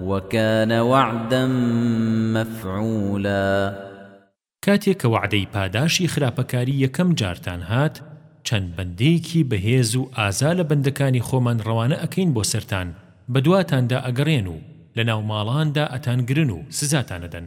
وکان وعدا مفعولا کاتێ کە وەعدەی پاداشی خراپەکاری یەکەم جارتان هات چەند بەندەیەکی بەهێز و ئازا لە بەندەکانی خۆمان ڕەوانە ئەکەین بۆ سەرتان بەدواتاندا ئەگەڕێن و لەناو ماڵاندا ئەتانگرن و سزاتانەدەن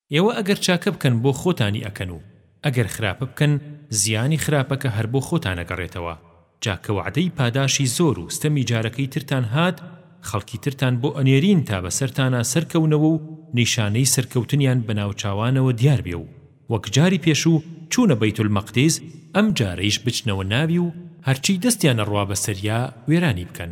ئێوە ئەگەر چاکە بکەن بۆ خۆتانی ئەکەن و ئەگەر خراپە بکەن زیانی خراپەکە هەر بۆ خۆتان ئەگەڕێتەوە جا کە وەعدەی پاداشی زۆر و ستەمی جارەکەی ترتان هات خەڵکی ترتان بۆ ئەنێرین تا بەسەرتانا سەرکەونەوە و نیشانەی سەرکەوتنیان بەناوچاوانەوە دیار بێ و وەک جاری پێشوو چوونە بەیت المقدس ئەم جارەیش بچنەوە ناوی و هەرچی دەستیان ئەڕوا بەسەریا وێرانی بکەن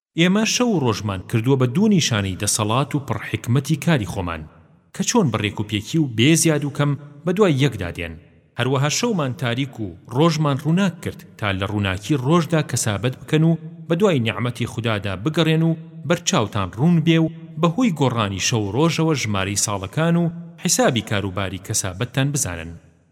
ئێمە شەو و ڕۆژمان کردووە بە دوو نیشانەی دەسەڵات و پڕ حیکمەتی کاری خۆمان، کە چۆن بە ڕێکوپێکی و بێ زیاد و کەم بە دوای یەکدا دێن. هەروەها شەومان تاریک و ڕۆژمان ڕووناک کرد تا لە ڕووناکی ڕۆژدا کەسابەت بکەن و بە دوای نیعمەتی خودادا بگەڕێن و بەرچاوتان ڕوون بێ و بە هۆی گۆڕانی شەو و ڕۆژەوە ژمارەی ساڵەکان و حیسابی کاروباری کەسابەتتان بزانن.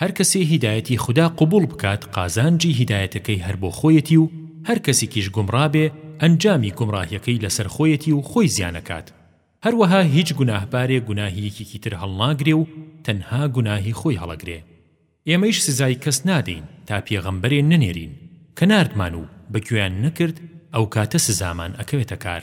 هەر کەسێ هیدایەتی خودا قبوڵ بکات قازانجی هیدایەتەکەی هەر بۆ خۆیەتی و هەر کەسێکیش گومڕا بێ ئەنجامی گومڕاهیەکەی لەسەر خۆیەتی و خۆی زیان ئەکات هەروەها هیچ گوناهبارێ گوناهی یەکێکی تر هەڵناگرێ و تەنها گوناهی خۆی هەڵەگرێ ئێمەیش سزای کەس نادەین تا پێغەمبەرێ نەنێرین کە ناردمان و بە گوێیان نەکرد ئەوکاتە سزامان ئەکەوێتە کار.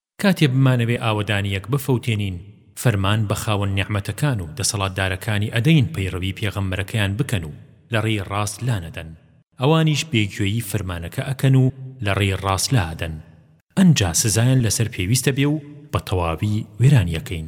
کاتێ بمانەوێ ئاوەدانییەک بفەوتێنین، فەرمان بە خاوەن نیعمەتەکان و دەسەڵاتدارەکانی ئەدەین پەیڕەوی پێغەمبەرەکەیان بکەن و لە ڕێی ڕاست لانەدەن، ئەوانیش بێگوێیی فەرمانەکە ئەکەن و لە ڕێی ڕاست لائەدەن، ئەنجا سزایان لەسەر پێویستە بێ و بە تەواوی وێرانیەکەین.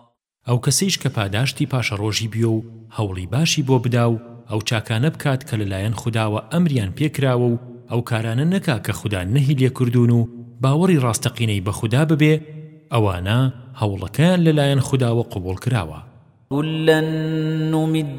ئەو کەسەیش کە پاداشتی پاشەڕۆژی بیۆ و هەوڵی باشی بۆ بدا و ئەو چاکانە بکات کە لەلایەن خوداوە ئەمریان پێ کراوە و ئەو کارانە نەکا کە خودا نەهی لێ کردوون و باوەڕی ڕاستەقینەی بە خودا ببێ ئەوانە هەوڵەکەیان لەلایەن خوداوە قبوڵ کراوە. کلا نمد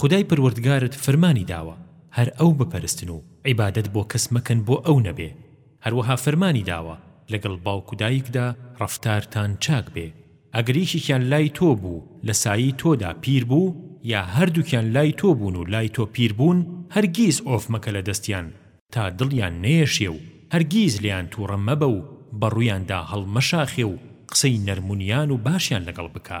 خودای پەروەردگارت فەرمانی داوە هەر ئەو بپەرستن و عیبادەت بۆ کەس مەکەن بۆ ئەو نەبێ، هەروەها فەرمانی داوە لەگەڵ باوک و دایکدا ڕەفتارتان چاک بێ، ئەگەر یەکێکیان لای تۆ بوو لە سایەی تۆدا پیر بوو، یا هەردووکیان لای تۆ بوون و لای تۆ پیر بوون، هەرگیز ئۆف مەکە لە دەستیان تا دڵیان نەیەشێ و هەرگیز لێیان تووڕە مەبە و بە ڕوویاندا هەڵمەشاخێ و قسەی نەرمونیان و باشیان لەگەڵ بکە.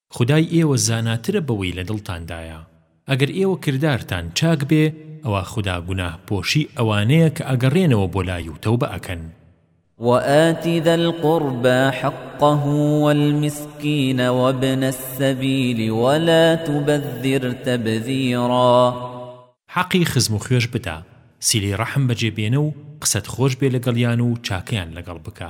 خودای ئێوە زاناترە بەوەی لە دڵتاندایە. ئەگەر ئێوە کردارتان چاک بێ، ئەوا خودا گوناه پۆشی ئەوانەیە کە ئەگەڕێنەوە بۆ لای و تەوبە ئەکەن. وآت ذا القربى حقه والمسکین وابن السبیل ولا تبذر تبذیرا. حەقی خزم و خوێش بدە، سیلەی ڕەحم بەجێ بێنە و قسەت خۆش بێ لەگەڵیان و چاکەیان لەگەڵ بکە.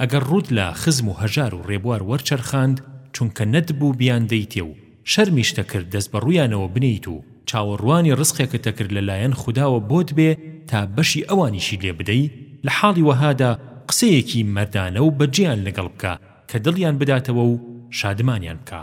ئەگەر ڕووت لە خزم و هەژار و ڕێبوار وەرچەرخاند چونکە نەتبوو بیان دەیتێ و شەرمیشتە کرد دەست بە ڕوویانەوە بنێیت و چاوەڕوانی ڕزقێکت ئەکرد لە لایەن خوداوە بۆت بێ تا بەشی ئەوانیشی لێ بدەی لە حاڵی وەهادا قسەیەکی مەردانە و بەجێیان لەگەڵ بکە کە دڵیان بداتەوە و شادمانیان بکا.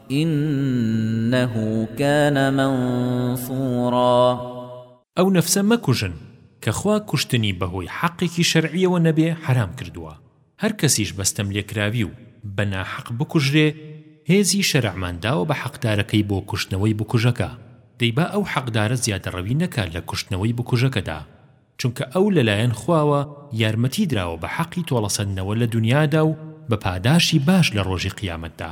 انه کان منصورا. ئەو نەفسە مەکوژن کە خوا کوشتنی بەهۆی حەقێکی شەرعیەوە نەبێ حەرام کردووە، هەر کەسیش بە ستەم لێکراوی و بە ناحەق بکوژرێ هێزی شەرعمان داوە بە حەقدارەکەی بۆ کوشتنەوەی بکوژەکە، دەی با ئەو حەقدارە زیادەڕەوی نەکا لە کوشتنەوەی بکوژەکەدا، چونکە ئەو لەلایەن خواوە یارمەتی دراوە بە حەقی تۆڵەسەندنەوە لە دونیادا و بە پاداشتی باش لە ڕۆژی قیامەتدا.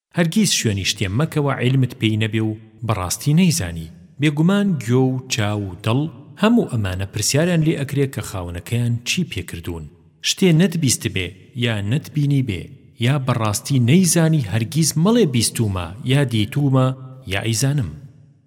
هەرگیز شوێنی شتێ مەکەوە عیلمت پێی نەبێ و بەڕاستی نەیزانی، بێگومان گوێ و چاو و دڵ هەموو ئەمانە پرسیاریان لێ ئەکرێ کە خاوەنەکەیان چی پێ کردوون، شتێ نەتبیستبێ یا نەتبینیبێ یا بەڕاستی نەیزانی هەرگیز مەڵێ بیستوومە یا دیتوومە یا ئەیزانم.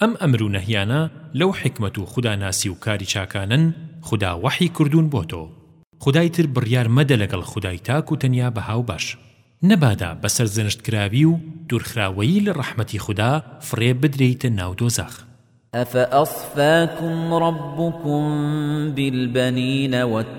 ئەم ئەمر و نەهیانە لەو حیکمەت و خودا ناسی و کاری چاکانەن خودا وەحی کردوون بۆ تۆ خودای تر بڕیار مەدە لەگەڵ خودای تاک و تەنیا بە هاوبەش نەبادا بە سەرزەنشت کراوی و دوورخراوەیی لە ڕەحمەتی خودا فڕێ بدرێیتە ناو دۆزەخ. ئەفەئەسفاکم ڕەببکم بالبەنینە وە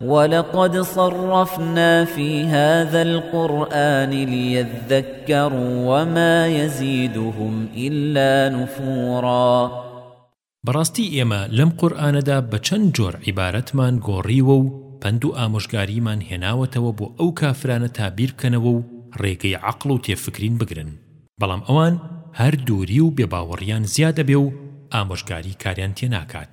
ولقد صرفنا في هذا القرآن ليذكروا وما يزيدهم إلا نفورا بەڕاستی ئێمە لەم قورئانەدا بە چەند جۆر عیبارەتمان گۆڕیوە و پەند و ئامۆژگاریمان هێناوەتەوە بۆ ئەو کافرانە تا بیر بکەنەوە و ڕێگەی عەقڵ و تێفکرین بگرن بەڵام ئەوان هەر دووری و بێباوەڕیان زیاد ئەبێ و ئامۆژگاری کاریان تێ ناکات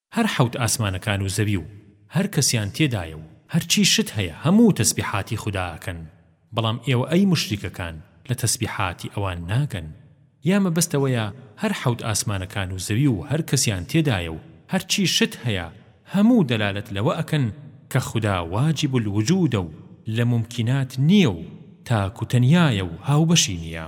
هەر حەوت ئاسمانەکان و زەوی و هەر کەسیان تێدایە و هەرچی شت هەیە هەموو تەسبیحاتی خودا ئەکەن، بەڵام ئێوە ئەی موشریکەکان لە تەسبیحاتی ئەوان ناگەن، یا مەبەست ئەوەیە هەر حەوت ئاسمانەکان و زەوی و هەر کەسیان تێدایە و هەرچی شت هەیە هەموو دەلالەت لەوە ئەکەن کە خودا واجب الوجودە و لە مومکینات نییە و تاک و تەنیایە و هاوبەشی نییە.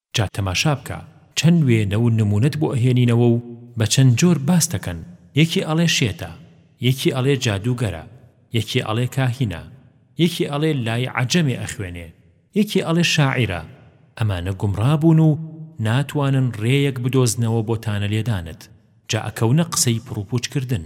جا تەماشا بکە چەند وێنە و نموونەت بۆ ئەهێنینەوە و بە چەند جۆر باس دەکەن، یەکی ئەڵێ شێتە، یەکی ئەڵێ جادووگەرە، یەکی ئەڵێ کاهینە، یەکی ئەڵێ لای عەجەمێ ئەخوێنێ، یەکی ئەڵێ شاعیرە، ئەمانە گومڕا بوون و ناتوانن ڕێیەک بدۆزنەوە بۆ تانە لێدانت، جا ئەکەونە قسەی پڕوپوچ کردن.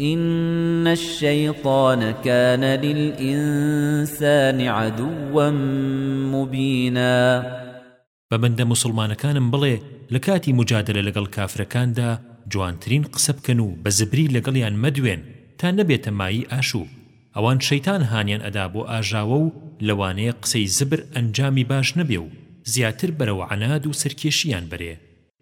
ان الشیطان کان للانسان عدوا مبینا بە بەندە موسڵمانەکانم بڵێ لە کاتی مجادلە لەگەڵ کافرەکاندا جوانترین قسە بکەن و بە زبری لەگەڵیان مەدوێن تا نەبێتە مایی ئاشوب ئەوان شەیتان هانیان ئەدا بۆ ئاژاوە و لەوانەیە قسەی زبر ئەنجامی باش نەبێ و زیاتر بەرەو عەناد و سەرکێشییان بەرێ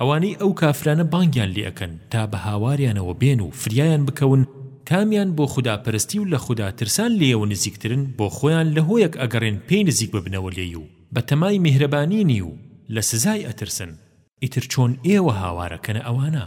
ئەوانەی ئەو کافرانە بانگیان لێ ئەکەن تا بە هاواریانەوە بێن و فریایان بکەون کامیان بۆ خودا پەرستی و لە خودا ترسان لێیەوە نزیکترن بۆ خۆیان لە هۆیەک ئەگەڕێن پێی نزیک ببنەوە لێی و بە تەمای میهرەبانیی و لە سزای ئەترسن ئیتر چۆن ئێوە هاوارەکەنە ئەوانە؟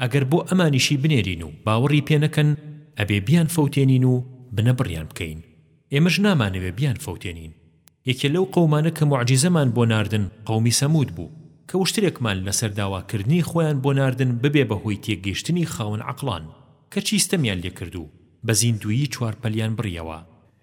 ئەگەر بۆ ئەمانیشی بنێرین و باوەڕی پێ نەکەن ئەبێ بیان فەوتێنین و بنە بڕیان بکەین ئێمەش نامانەوێ بیان فەوتێنین یەکێ لەو قەومانە کە موعجیزەمان بۆ ناردن قەومی سەمود بوو کە وشترێکمان لەسەر داوا کردنی خۆیان بۆ ناردن ببێ بە هۆی تێگەیشتنی خاوەن عەقڵان کەچی ستەمیان لێ کردو بە زیندوویی چوار پەلیان بڕیەوە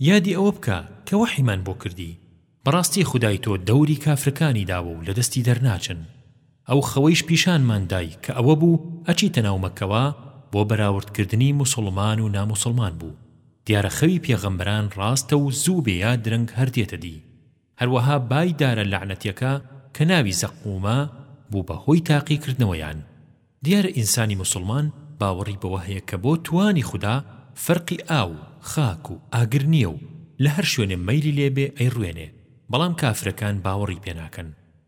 یادی ئەوە بکە کە وەحیمان بۆ کردی، بەڕاستی خودای تۆ دەوری کافرەکانی داوە و لەدەستی دەرناچن، ئەو خەوەیش پیشانمان دای کە ئەوە بوو ئەچیتە ناو مەککەوە بۆ بەراورد کردنی موسوڵمان و ناموسوڵمان بوو، دیارە خەوی پێغەمبەران ڕاستە و زوو بێ یا درەنگ هەر دێتە دی. هەروەها بای دارە لەعنەتیەکە کە ناوی زەقومە بوو بە هۆی تاقی کردنەوەیان دیارە ئینسانی موسڵمان باوەڕی بەوە هەیە کە بۆ توانی خودا فەرقی ئاو و خاک و ئاگر نیە و لە هەر شوێنێ مەیلی لێ بێ ئەیڕوێنێ بەڵام کافرەکان باوەڕی پێ ناکەن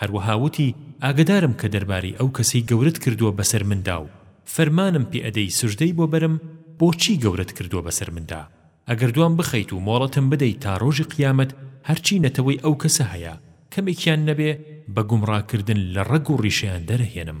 هەروەها وتی، ئاگەدارم کە دەربارەی ئەو کەسەی گەورەت کردووە بەسەر مندا و فەرمانم پێ ئەدەی سوجدەی بۆ بەرم، بۆچی گەورەت کردووە بەسەر مندا؟ ئەگەر دوام بخەیت و مۆڵەتم بدەیت تا ڕۆژی قیامەت هەرچی نەتەوەی ئەو کەسە هەیە کەمێکیان نەبێ بە گومڕاکردن لە ڕەگ و ڕیشەیان دەرەهێنم.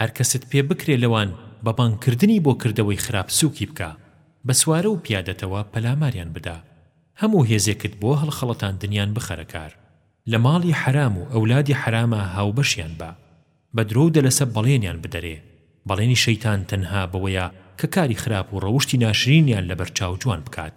هەر کەست پێ بکرێ لەوان بە بانگ کردنی بۆ کردەوەی خراپ سوکی بکا بە سوارە و پیادەتەوە پەلاماریان بدە هەمو هێزێکت بۆ هەڵخەڵەتاندنیان بخەرە کار لە ماڵی حەرام و ئەولادی حەراما هاوبەشیان بە بە درۆ و دەلەسە بەڵێنیان بدەرێ بەڵێنی شەیتان تەنها بەوەیە کە کاری خراپ و ڕەوشتی ناشرینیان لە بەر چاو جوان بکات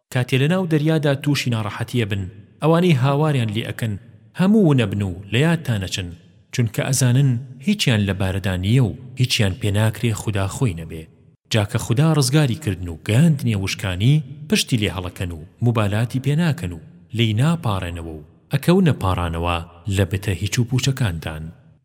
کاتێ لەناو دەریادا تووشی ناڕەحەتیە بن ئەوانەی هاواریان لێ ئەکەن هەموو ونەبن و لەیادتا نەچن چونکە ئەزانن هیچیان لەباردا نیە و هیچیان پێ ناکرێ خودا خۆی نەبێ جا کە خودا ڕزگاری کردن و گەیاندنیە وشکانی پشتی لێ هەڵەکەن و موبالاتی پێ ناکەن و لێی ناپاڕێنەوە و ئەکەونە پاڕانەوە لە بتە هیچ و پووچەکاندان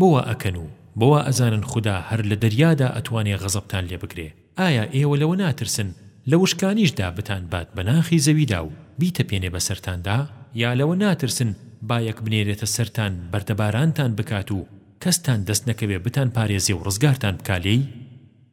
بۆ وا ئەکەن و بۆ وا ئەزانن خودا هەر لە دەریادا ئەتوانێ غەزەبتان لێ بگرێ، ئایا ئێوە لەوە ناترسن لە وشکانیشدا بتان بات بە ناخی زەویدا و بیتەپێنێ بە سەرتاندا؟ یا لەوە ناترسن بایەک بنێرێتە سەرتان بەردەبارانتان بکات و کەستان دەست نەکەوێ بتان پارێزێ و ڕزگارتان بکا لێی؟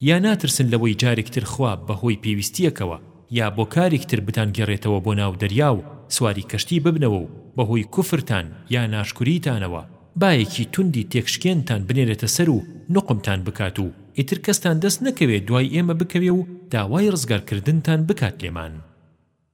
یا ناترسن لەوەی جارێک تر خوا بە هۆی پێویستییەکەوە یا بۆ کارێک تر بتانگێڕێتەوە بۆ ناو دەریا و سواری کەشتی ببنەوە و بە هۆی کوفرتان یا ناشکوریتانەوە بایەکی توندی تێکشکێنتان بنێرێتە سەر و نوقمتان بکات و ئیتر کەستان دەست نەکەوێ دوای ئێمە بکەوێ و داوای ڕزگارکردنتان بکات لێمان؟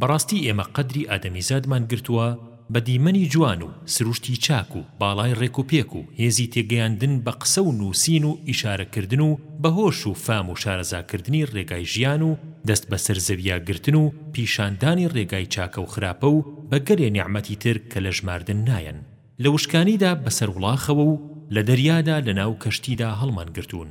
بەڕاستی ئێمە قەدری ئادەمیزادمان گرتووە بە دیمەنی جوان و سروشتی چاک و باڵای ڕێک و پێک و هێزی تێگەیاندن بە قسە و نووسین و ئیشارە کردن و بە هۆش و فام و شارەزا کردنی ڕێگای ژیان و دەست بەسەر زەویا گرتن و پیشان دانی ڕێگای چاکە و خراپە و بە گەلێ نیعمەتی تر کە لە ژماردن نایەن لە وشکانیدا بەسەر وڵاخەوە و لە دەریادا لە ناو کەشتیدا هەڵمان گرتوون.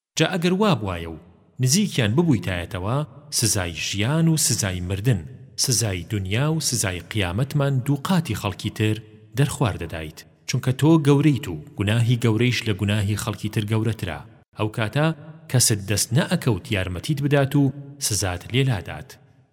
جا ئەگەر وابوایە و نزیکیان ببوویتایەتەوە سزای ژیان و سزای مردن، سزای دونیا و سزای قیامەتمان دووقاتی خەڵکی تر دەرخواردەدایت، چونکە تۆ گەورەیت و گوناهی گەورەیش لە گوناهی خەڵکی تر گەورەترە، ئەوکاتە کەست دەست نەئەکەوت یارمەتیت بدات و سزات لێلادات.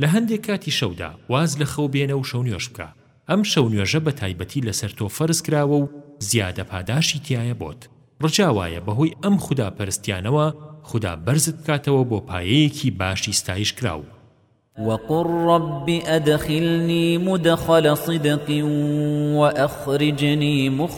لە هەندێک کاتی شەودا واز لە خەو بێنە و شەونوێژ بکە، ئەم شەونوێژە بە تایبەتی لەسەر تۆ فەرز کراوە و زیادە پاداشی تیایە بۆت، ڕجا وایە بەهۆی ئەم خودا پەرستیانەوە خودا بەرزت بکاتەوە بۆ پایەیەکی باشی ستایش کراو. وقل رب ادخلنی مدخل صدق وأخرجنی مخرج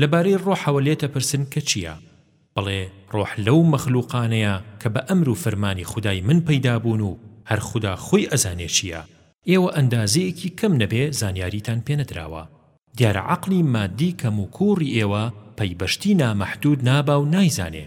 لەبارەی ڕۆحەوە لێتەپرسن کە چییە؟ بڵێ، ڕۆح لەو مەخلووقانەیە کە بە ئەمر و فەرمانی خودای من پەیدا بوون و هەر خودا خۆی ئەزانێ چییە، ئێوە ئەندازەیەکی کەم نەبێ زانیاریتان پێ نەدراوە، دیارە عەقڵی ماددی کەموکووڕی ئێوە پەی بە شتی نامەحدوود نابا و نایزانێ،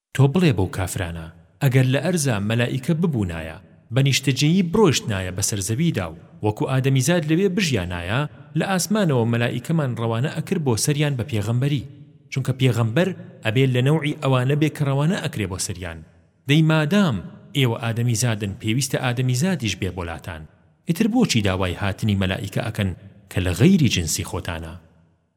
تۆ بڵێ بەو کافرانە، ئەگەر لە ئەرزا مەلائیکە ببوونایە، بە نیشتەجێیی بڕۆیشتنایە بەسەر زەویدا و وەکو ئادەمیزاد لەوێ بژیانایە، لە ئاسمانەوە مەلائیکەمان ڕەوانە ئەکرد بۆ سەریان بە پێغەمبەری، چونکە پێغەمبەر ئەبێ لە نەوعی ئەوانە بێ کە ڕەوانە ئەکرێ بۆ سەریان، دەی مادام ئێوە ئادەمیزادن پێویستە ئادەمیزادیش بێ بۆ لاتان، ئیتر بۆچی داوای هاتنی مەلائیکە ئەکەن کە لە غەیری جنسی خۆتانە؟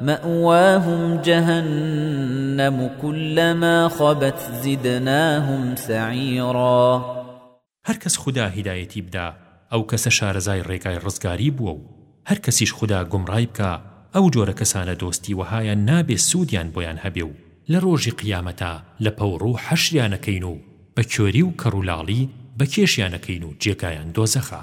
مَأواهُم جَهَنَّمُ کُلَّمَا خَبَتْ زِدناهُم سَعیرًا هەرکەس خودا هیدایەتی بدا ئەو کەسە شارەزای ڕێگای ڕزگاری بووە و هەرکەسیش خودا گومڕای بکا ئەو جۆرە کەسانە دۆستی وەهایان نابێ سوودیان بۆیان هەبێ و لە ڕۆژی قیامەتا لە پەوڕوو حەشریان ئەکەین و بە کوێری و کەڕولاڵی بەکێشیان ئەکەین و جێگایان دۆزەخە.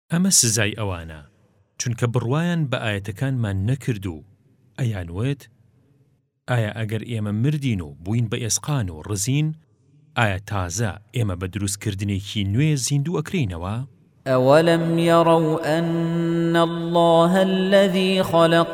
ئەمە سزای ئەوانە، چونکە بڕوایان بە ئایەتەکانمان نەکرد و ئەیانوت، ئایا ئەگەر ئێمە مردین و بووین بە ئێسقان و ڕزین، ئایا تازە ئێمە بە دروستکردنێکی نوێ زیندوو ئەکرێینەوە؟ ئەوەلەم یەڕەو ئەن اللە الذی خەلەق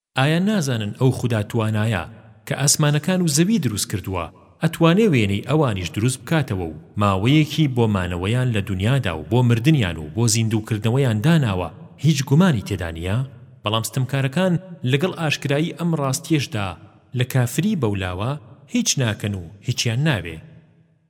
ئایا نازانن ئەو خودا توانایە کە ئاسمانەکان و زەوی دروست کردووە ئەتوانێ وێنەی ئەوانیش دروست بکاتەوە و ماوەیەکی بۆ مانەوەیان لە دونیادا و بۆ مردنیان و بۆ زیندوو کردنەوەیان داناوە هیچ گومانی تێدا نیە بەڵام ستەمکارەکان لەگەڵ ئاشکرایی ئەم ڕاستیەشدا لە کافری بەولاوە هیچ ناکەن و هیچیان ناوێ.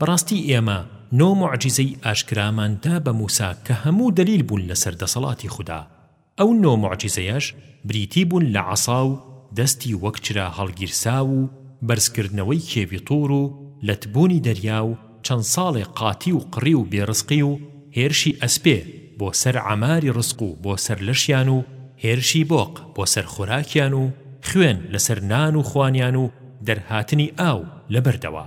بەڕاستی ئێمە نۆ موعجیزەی ئاشکرامان دا بە موسا کە هەموو دەلیل بوون لەسەر دەسەڵاتی خودا، ئەو نۆ موعجیزەیەش بریتی بوون لە عەسا و دەستی وەک چرا هەڵگیرساو و بەرزکردنەوەی کێوی طور و لەتبوونی دەریا و چەند ساڵێ قاتی و قڕی و بێڕزقی و هێرشی ئەسپێ بۆ سەر عەماری ڕزق و بۆ سەر لەشیان و هێرشی بۆق بۆ سەر خۆراکیان و خوێن لەسەر نان و خوانیان و دەرهاتنی ئاو لەبەردەوە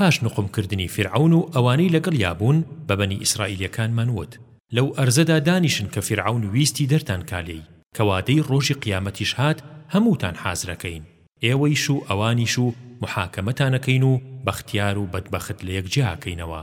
پاش نوقم کردنی فیرعەون و ئەوانەی لەگەڵیا بوون بە بەنی ئیسرائیلیەکانمان وت، لەو ئەرزەدا دانیشن کە فیرعەون ویستی دەرتان کا لێی، کە وادەی ڕۆژی قیامەتیش هات هەمووتان حازرەکەین، ئێوەیش و ئەوانیش و محاکەمەتانەکەین و بەختیار و بەدبەخت لەیەک جیاکەینەوە،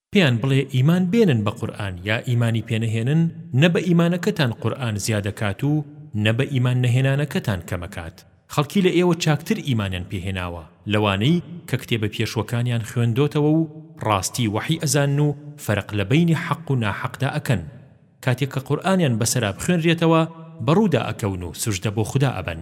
پێیان بڵێ ئیمان بێنن بە قورئان یا ئیمانی پێ نەهێنن نە بە ئیمانەکەتان قورئان زیادەکات و نە بە ئیمان نەهێنانەکەتان کەمەکات خەڵکی لە ئێوە چاکتر ئیمانیان پێ هێناوە لەوانەی کە کتێبە پێشوەکانیان خوێندۆتەوە و ڕاستی وەحی ئەزانن و فەرق لە بەینی حەق و ناحەقدا ئەکەن کاتێک کە قورئانیان بەسەرا بخوێنرێتەوە بەڕوودا ئەکەون و سوژدە بۆ خودا ئەبەن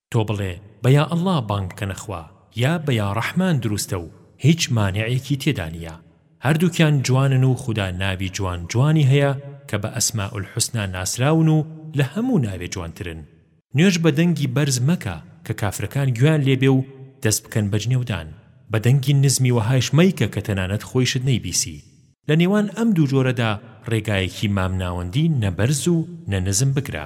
تۆ بڵێ بە یا اللە بانگ بکەنە خوا یا بە یا رحمن دروستە و هیچ مانعێکی تێدا نیە هەردووکیان جوانن و خودا ناوی جوان جوانی هەیە کە بە اسماء الحسنی ناسراون و لە هەموو ناوێ جوانترن نوێژ بە دەنگی بەرز مەکە کە کافرەکان گوێیان لێ بێ و دەست بکەن بە جنێودان بە دەنگی نزمی وەهایش مەیکە کە تەنانەت خۆیشت نەیبیسی لە نێوان ئەم دوو جۆرەدا رێگایەکی مامناوەندی نە بەرز و نە نزم بگرە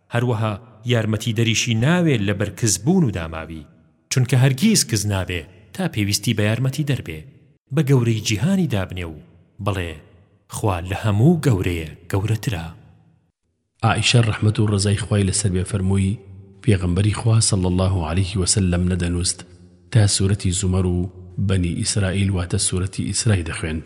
هەروەها یارمەتیدەریشی ناوێ لە بەر کز بوون و داماوی چونکە هەرگیز کز نابێ تا پێویستی بە یارمەتیدەر بێ بە گەورەی جیهانی دابنێ و بڵێ خوا لە هەموو گەورەیە گەورەترە. عائیشە ڕەحمەت و ڕەزای خوای لەسەر بێ فەرمووی، پێغەمبەری خوا صلی اللە علیه وسلم نەدەنووست تا سورەتی زومەر و بنی اسرائیل واتە سورەتی اسرای دەخوێند.